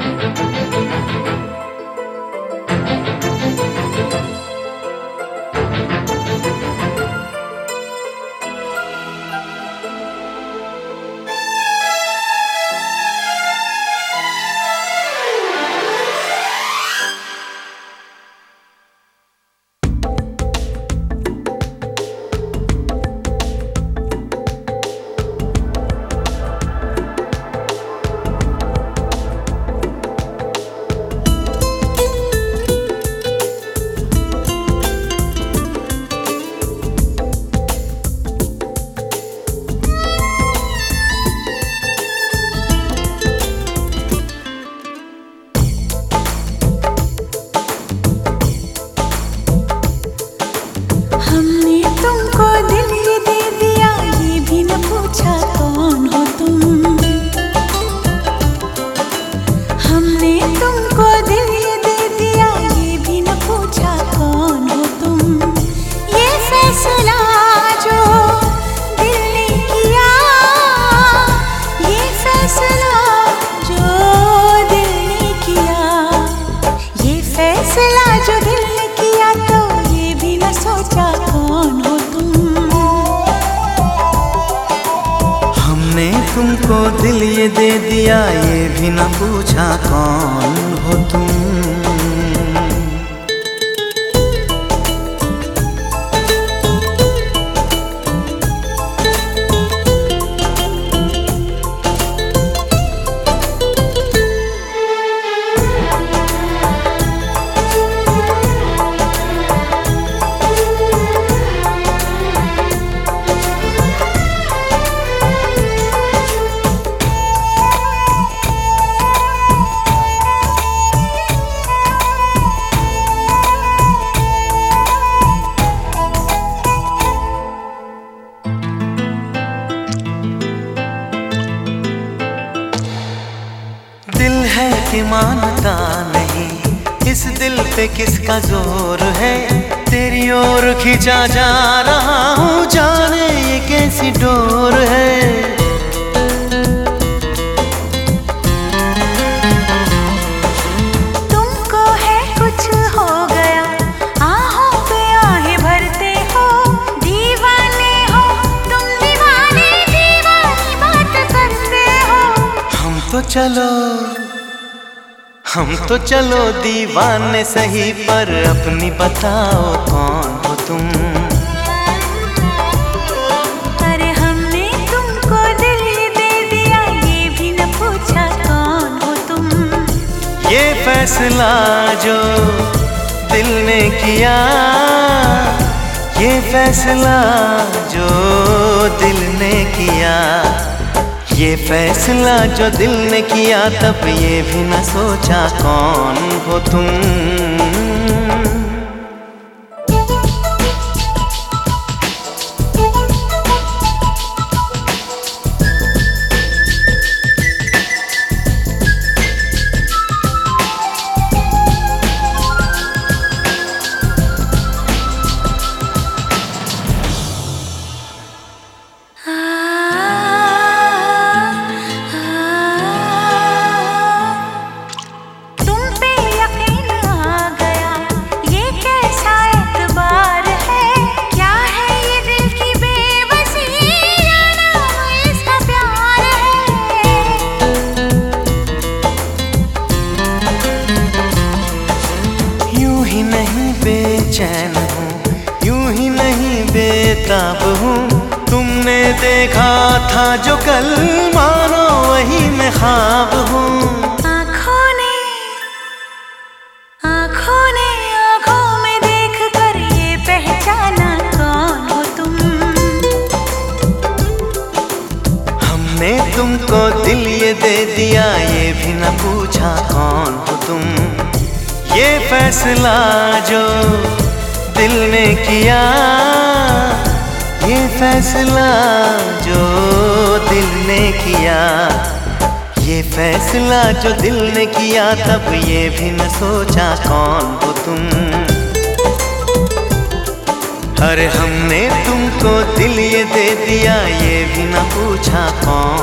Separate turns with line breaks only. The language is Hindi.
हमने तुमको दिल ये दे दिया ये भी ना पूछा कौन हो तुम।
कि मानता नहीं। इस दिल पे किसका ज़ोर है? तेरी ओर खींचा जा रहा हूँ जाने ये कैसी डोर है?
तुमको है कुछ हो गया। आहों भरते हो। दीवाने हो तुम दीवाने दीवानी बात करते हो।
हम तो चलो हम तो चलो दीवाने सही पर अपनी बताओ कौन हो तुम?
अरे हमने तुमको दिल दे दिया ये भी न पूछा कौन हो तुम?
ये फैसला जो दिल ने किया ये फैसला जो दिल ने किया। ये फैसला जो दिल ने किया तब ये भी न सोचा कौन हो तुम।
ही
नहीं बेताब हूँ। तुमने देखा था जो कल मानो वही मैं ख्वाब हूँ।
आँखों ने आँखों ने आँखों में देख कर ये पहचाना कौन हो तुम?
हमने तुमको दिल ये दे दिया ये भी न पूछा कौन हो तुम। ये फैसला जो दिल ने किया ये फैसला जो दिल ने किया। ये फैसला जो दिल ने किया, तब ये भी न सोचा कौन हो तुम। अरे हमने तुमको दिल ये दे दिया, ये भी न पूछा कौन